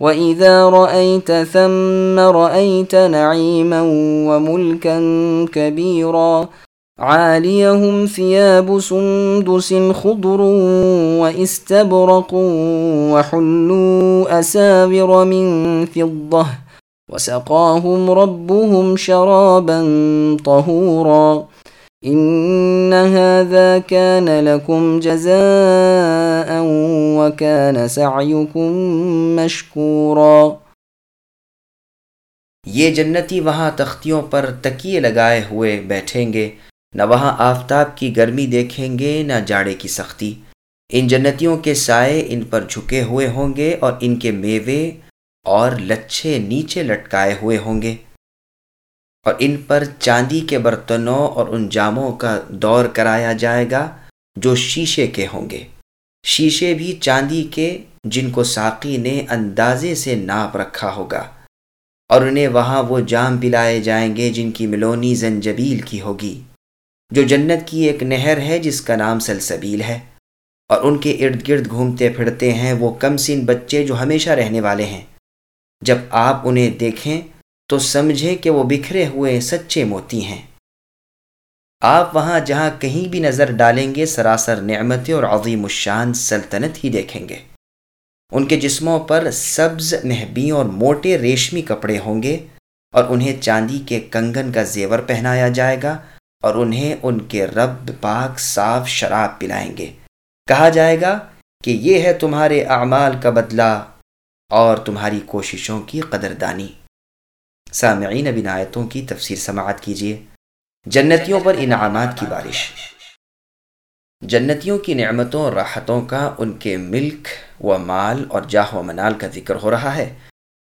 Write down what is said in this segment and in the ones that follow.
وإذا رأيت ثم رأيت نعيما وملكا كبيرا عاليهم ثياب سندس خضر واستبرق وحلوا أساور من فضة وسقاهم ربهم شرابا طهورا ان هذا كان لكم جزاء وكان سعيكم مشكورا۔ یہ جنتی وہاں تختیوں پر تکیے لگائے ہوئے بیٹھیں گے، نہ وہاں آفتاب کی گرمی دیکھیں گے، نہ جاڑے کی سختی۔ ان جنتیوں کے سائے ان پر جھکے ہوئے ہوں گے اور ان کے میوے اور لچھے نیچے لٹکائے ہوئے ہوں گے۔ اور ان پر چاندی کے برتنوں اور ان جاموں کا دور کرایا جائے گا جو شیشے کے ہوں گے۔ شیشے بھی چاندی کے جن کو ساقی نے اندازے سے ناپ رکھا ہوگا۔ اور انہیں وہاں وہ جام پلائے جائیں گے جن کی ملونی زنجبیل کی ہوگی۔ جو جنت کی ایک نہر ہے جس کا نام سلسبیل ہے۔ اور ان کے ارد گرد گھومتے پھرتے ہیں وہ کم سن بچے جو ہمیشہ رہنے والے ہیں۔ جب آپ انہیں دیکھیں تو سمجھیں کہ وہ بکھرے ہوئے سچے موتی ہیں۔ آپ وہاں جہاں کہیں بھی نظر ڈالیں گے، سراسر نعمت اور عظیم الشان سلطنت ہی دیکھیں گے۔ ان کے جسموں پر سبز مہبی اور موٹے ریشمی کپڑے ہوں گے اور انہیں چاندی کے کنگن کا زیور پہنایا جائے گا اور انہیں ان کے رب پاک صاف شراب پلائیں گے۔ کہا جائے گا کہ یہ ہے تمہارے اعمال کا بدلہ اور تمہاری کوششوں کی قدردانی۔ سامعین اب آیتوں کی تفسیر سماعت کیجیے جنتیوں پر انعامات کی بارش۔ جنتیوں کی نعمتوں اور راحتوں کا ان کے ملک و مال اور جاہ و منال کا ذکر ہو رہا ہے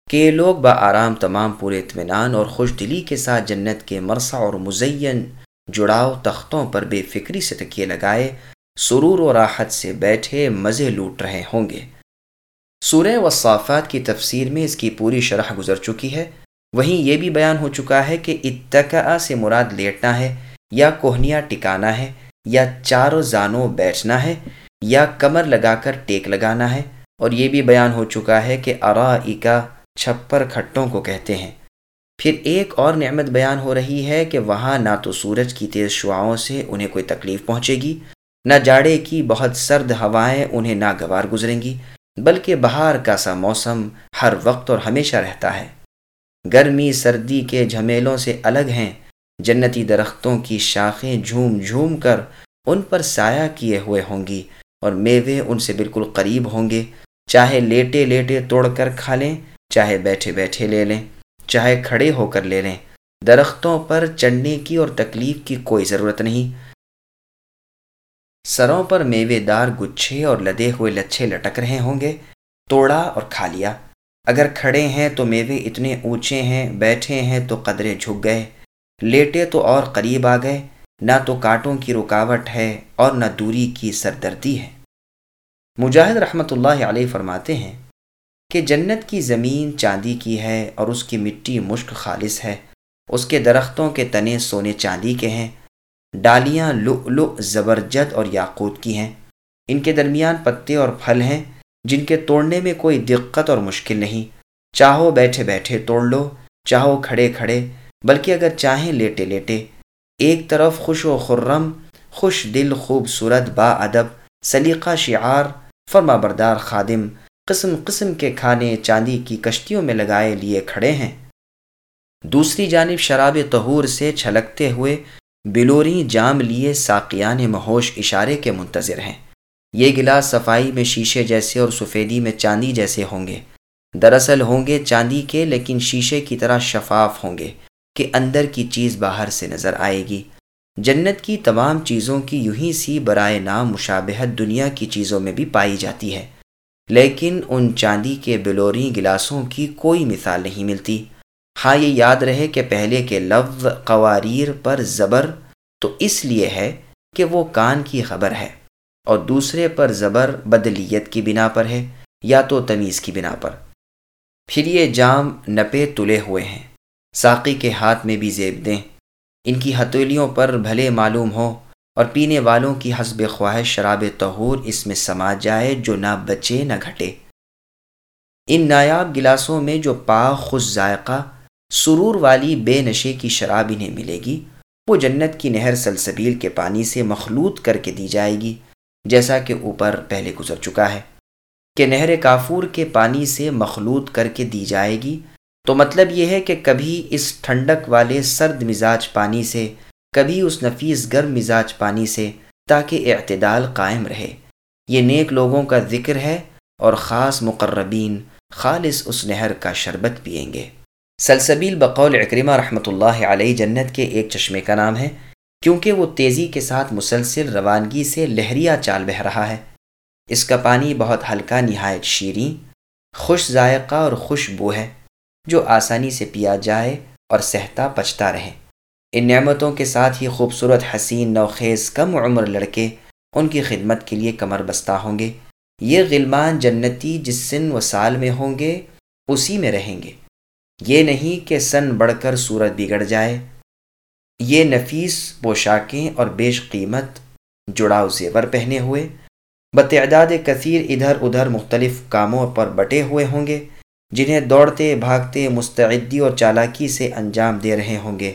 کہ لوگ با آرام تمام پورے اطمینان اور خوش دلی کے ساتھ جنت کے مرسا اور مزین جڑاؤ تختوں پر بے فکری سے تکیے لگائے، سرور و راحت سے بیٹھے مزے لوٹ رہے ہوں گے۔ سورہ و صافات کی تفسیر میں اس کی پوری شرح گزر چکی ہے۔ وہیں یہ بھی بیان ہو چکا ہے کہ اتقا سے مراد لیٹنا ہے، یا کوہنیا ٹکانا ہے، یا چاروں زانوں بیٹھنا ہے، یا کمر لگا کر ٹیک لگانا ہے۔ اور یہ بھی بیان ہو چکا ہے کہ ارا چھپر کھٹوں کو کہتے ہیں۔ پھر ایک اور نعمت بیان ہو رہی ہے کہ وہاں نہ تو سورج کی تیز شعاؤں سے انہیں کوئی تکلیف پہنچے گی، نہ جاڑے کی بہت سرد ہوائیں انہیں ناگوار گزریں گی، بلکہ بہار کا سا موسم ہر وقت اور ہمیشہ رہتا ہے۔ گرمی سردی کے جھمیلوں سے الگ ہیں۔ جنتی درختوں کی شاخیں جھوم جھوم کر ان پر سایہ کیے ہوئے ہوں گی اور میوے ان سے بالکل قریب ہوں گے۔ چاہے لیٹے لیٹے توڑ کر کھا لیں، چاہے بیٹھے بیٹھے لے لیں، چاہے کھڑے ہو کر لے لیں۔ درختوں پر چڑھنے کی اور تکلیف کی کوئی ضرورت نہیں۔ سروں پر میوے دار گچھے اور لدے ہوئے لچھے لٹک رہے ہوں گے۔ توڑا اور کھا لیا۔ اگر کھڑے ہیں تو میوے اتنے اونچے ہیں، بیٹھے ہیں تو قدرے جھک گئے۔ لیٹے تو اور قریب آ گئے، نہ تو کانٹوں کی رکاوٹ ہے اور نہ دوری کی سردردی ہے۔ مجاہد رحمۃ اللہ علیہ فرماتے ہیں کہ جنت کی زمین چاندی کی ہے اور اس کی مٹی مشک خالص ہے۔ اس کے درختوں کے تنے سونے چاندی کے ہیں۔ ڈالیاں لو زبرجد اور یاقوت کی ہیں۔ ان کے درمیان پتے اور پھل ہیں۔ جن کے توڑنے میں کوئی دقت اور مشکل نہیں۔ چاہو بیٹھے بیٹھے توڑ لو، چاہو کھڑے کھڑے، بلکہ اگر چاہیں لیٹے لیٹے۔ ایک طرف خوش و خرم، خوش دل، خوبصورت با ادب، سلیقہ شعار، فرما بردار خادم، قسم قسم کے کھانے چاندی کی کشتیوں میں لگائے لیے کھڑے ہیں۔ دوسری جانب شراب طہور سے چھلکتے ہوئے بلوری جام لیے ساقیان مہوش اشارے کے منتظر ہیں۔ یہ گلاس صفائی میں شیشے جیسے اور سفیدی میں چاندی جیسے ہوں گے۔ دراصل ہوں گے چاندی کے، لیکن شیشے کی طرح شفاف ہوں گے کہ اندر کی چیز باہر سے نظر آئے گی۔ جنت کی تمام چیزوں کی یوں ہی سی برائے نام مشابہت دنیا کی چیزوں میں بھی پائی جاتی ہے۔ لیکن ان چاندی کے بلوری گلاسوں کی کوئی مثال نہیں ملتی۔ ہاں یہ یاد رہے کہ پہلے کے لفظ قواریر پر زبر تو اس لیے ہے کہ وہ کان کی خبر ہے۔ اور دوسرے پر زبر بدلیت کی بنا پر ہے یا تو تمیز کی بنا پر۔ پھر یہ جام نپے تلے ہوئے ہیں۔ ساقی کے ہاتھ میں بھی زیب دیں۔ ان کی ہتھیلیوں پر بھلے معلوم ہو اور پینے والوں کی حسب خواہش شراب طہور اس میں سما جائے جو نہ بچے نہ گھٹے۔ ان نایاب گلاسوں میں جو پاک خوش ذائقہ سرور والی بے نشے کی شراب انہیں ملے گی، وہ جنت کی نہر سلسبیل کے پانی سے مخلوط کر کے دی جائے گی۔ جیسا کہ اوپر پہلے گزر چکا ہے کہ نہر کافور کے پانی سے مخلوط کر کے دی جائے گی، تو مطلب یہ ہے کہ کبھی اس ٹھنڈک والے سرد مزاج پانی سے، کبھی اس نفیس گرم مزاج پانی سے تاکہ اعتدال قائم رہے۔ یہ نیک لوگوں کا ذکر ہے اور خاص مقربین خالص اس نہر کا شربت پئیں گے۔ سلسبیل بقول اکرمہ رحمۃ اللہ علیہ جنت کے ایک چشمے کا نام ہے۔ کیونکہ وہ تیزی کے ساتھ مسلسل روانگی سے لہریا چال بہ رہا ہے۔ اس کا پانی بہت ہلکا نہایت شیریں، خوش ذائقہ اور خوشبو ہے، جو آسانی سے پیا جائے اور سہتا پچتا رہے۔ ان نعمتوں کے ساتھ ہی خوبصورت حسین نوخیز کم عمر لڑکے ان کی خدمت کے لیے کمر بستہ ہوں گے۔ یہ غلمان جنتی جس سن و سال میں ہوں گے، اسی میں رہیں گے۔ یہ نہیں کہ سن بڑھ کر صورت بگڑ جائے۔ یہ نفیس پوشاکیں اور بیش قیمت جڑاؤ زیور پہنے ہوئے، بتعداد کثیر ادھر ادھر مختلف کاموں پر بٹے ہوئے ہوں گے، جنہیں دوڑتے، بھاگتے، مستعدی اور چالاکی سے انجام دے رہے ہوں گے۔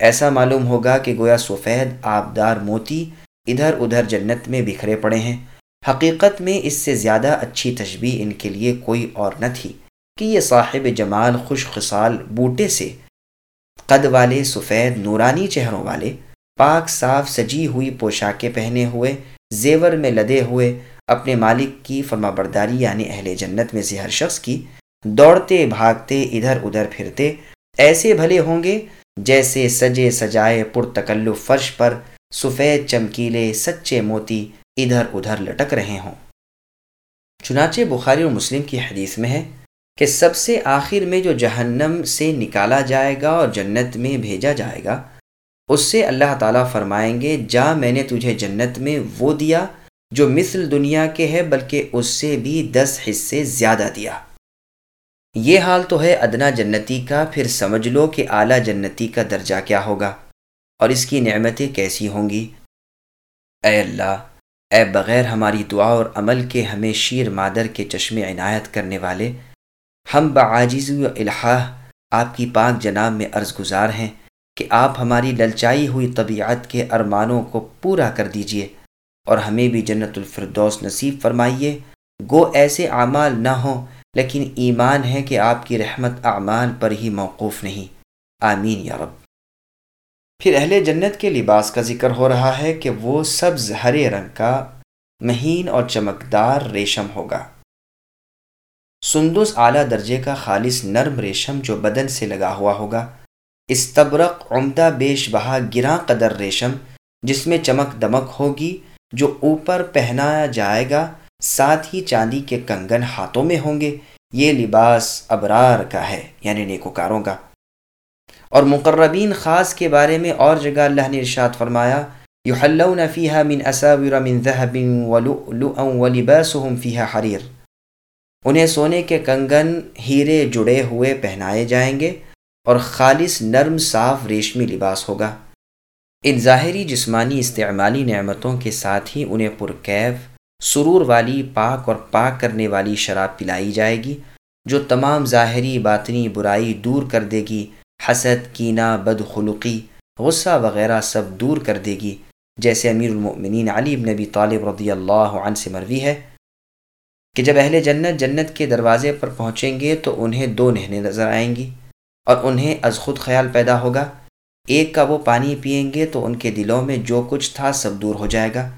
ایسا معلوم ہوگا کہ گویا سفید، آبدار موتی ادھر ادھر جنت میں بکھرے پڑے ہیں۔ حقیقت میں اس سے زیادہ اچھی تشبیح ان کے لیے کوئی اور نہ تھی کہ یہ صاحب جمال خوش خصال بوٹے سے قد والے سفید نورانی چہروں والے، پاک صاف سجی ہوئی پوشاکیں پہنے ہوئے، زیور میں لدے ہوئے اپنے مالک کی فرما برداری یعنی اہل جنت میں سے ہر شخص کی، دوڑتے، بھاگتے، ادھر ادھر پھرتے، ایسے بھلے ہوں گے جیسے سجے سجائے پرتکلف فرش پر سفید چمکیلے سچے موتی ادھر ادھر لٹک رہے ہوں۔ چنانچہ بخاری اور مسلم کی حدیث میں ہے کہ سب سے آخر میں جو جہنم سے نکالا جائے گا اور جنت میں بھیجا جائے گا، اس سے اللہ تعالیٰ فرمائیں گے، جا میں نے تجھے جنت میں وہ دیا جو مثل دنیا کے ہے، بلکہ اس سے بھی دس حصے زیادہ دیا۔ یہ حال تو ہے ادنا جنتی کا، پھر سمجھ لو کہ اعلیٰ جنتی کا درجہ کیا ہوگا اور اس کی نعمتیں کیسی ہوں گی۔ اے اللہ، اے بغیر ہماری دعا اور عمل کے ہمیں شیر مادر کے چشمے عنایت کرنے والے ہم بعاجز و الحاح آپ کی پاک جناب میں عرض گزار ہیں کہ آپ ہماری للچائی ہوئی طبیعت کے ارمانوں کو پورا کر دیجیے اور ہمیں بھی جنت الفردوس نصیب فرمائیے۔ گو ایسے اعمال نہ ہوں، لیکن ایمان ہے کہ آپ کی رحمت اعمال پر ہی موقوف نہیں۔ آمین یا رب۔ پھر اہل جنت کے لباس کا ذکر ہو رہا ہے کہ وہ سبز ہرے رنگ کا مہین اور چمکدار ریشم ہوگا۔ سندس اعلیٰ درجے کا خالص نرم ریشم جو بدن سے لگا ہوا ہوگا۔ استبرق عمدہ بیش بہا گراں قدر ریشم، جس میں چمک دمک ہوگی، جو اوپر پہنایا جائے گا، ساتھ ہی چاندی کے کنگن ہاتھوں میں ہوں گے۔ یہ لباس ابرار کا ہے یعنی نیکوکاروں کا۔ اور مقربین خاص کے بارے میں اور جگہ اللہ نے ارشاد فرمایا، یحلون فیہا من اساور من ذہب ولؤلؤا ولباسهم فیہا حریر۔ انہیں سونے کے کنگن ہیرے جڑے ہوئے پہنائے جائیں گے اور خالص نرم صاف ریشمی لباس ہوگا۔ ان ظاہری جسمانی استعمالی نعمتوں کے ساتھ ہی انہیں پرکیف، سرور والی، پاک اور پاک کرنے والی شراب پلائی جائے گی، جو تمام ظاہری، باطنی برائی دور کر دے گی، حسد، کینہ، بدخلقی، غصہ وغیرہ سب دور کر دے گی، جیسے امیر المؤمنین علی نبی طالب رضی اللہ عنہ سے مروی ہے۔ کہ جب اہل جنت جنت کے دروازے پر پہنچیں گے تو انہیں دو نہنیں نظر آئیں گی اور انہیں از خود خیال پیدا ہوگا۔ ایک کا وہ پانی پئیں گے تو ان کے دلوں میں جو کچھ تھا سب دور ہو جائے گا۔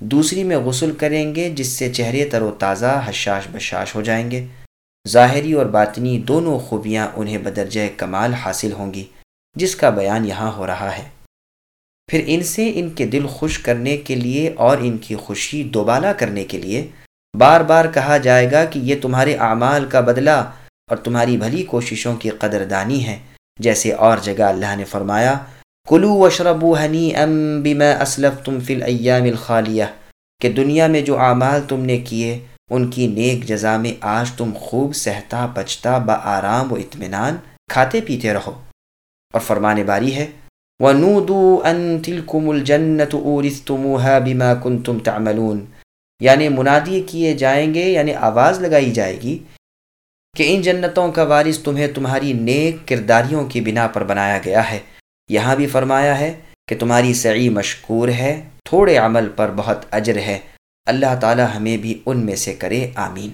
دوسری میں غسل کریں گے جس سے چہرے تر و تازہ حشاش بشاش ہو جائیں گے۔ ظاہری اور باطنی دونوں خوبیاں انہیں بدرجہ کمال حاصل ہوں گی، جس کا بیان یہاں ہو رہا ہے۔ پھر ان سے ان کے دل خوش کرنے کے لیے اور ان کی خوشی دوبالا کرنے کے لیے بار بار کہا جائے گا کہ یہ تمہارے اعمال کا بدلہ اور تمہاری بھلی کوششوں کی قدردانی ہے۔ جیسے اور جگہ اللہ نے فرمایا کلو وشرب ہنی ام بما اسلف تم فل ایام الخالیہ کہ دنیا میں جو اعمال تم نے کیے، ان کی نیک جزا میں آج تم خوب سہتا بچتا با آرام و اطمینان کھاتے پیتے رہو۔ اور فرمانے باری ہے، وَنُودُوا أَن تِلْكُمُ الْجَنَّةُ أُورِثْتُمُوهَا بِمَا كُنْتُمْ تَعْمَلُونَ یعنی منادی کیے جائیں گے یعنی آواز لگائی جائے گی کہ ان جنتوں کا وارث تمہیں تمہاری نیک کرداریوں کی بنا پر بنایا گیا ہے۔ یہاں بھی فرمایا ہے کہ تمہاری سعی مشکور ہے، تھوڑے عمل پر بہت اجر ہے۔ اللہ تعالی ہمیں بھی ان میں سے کرے، آمین۔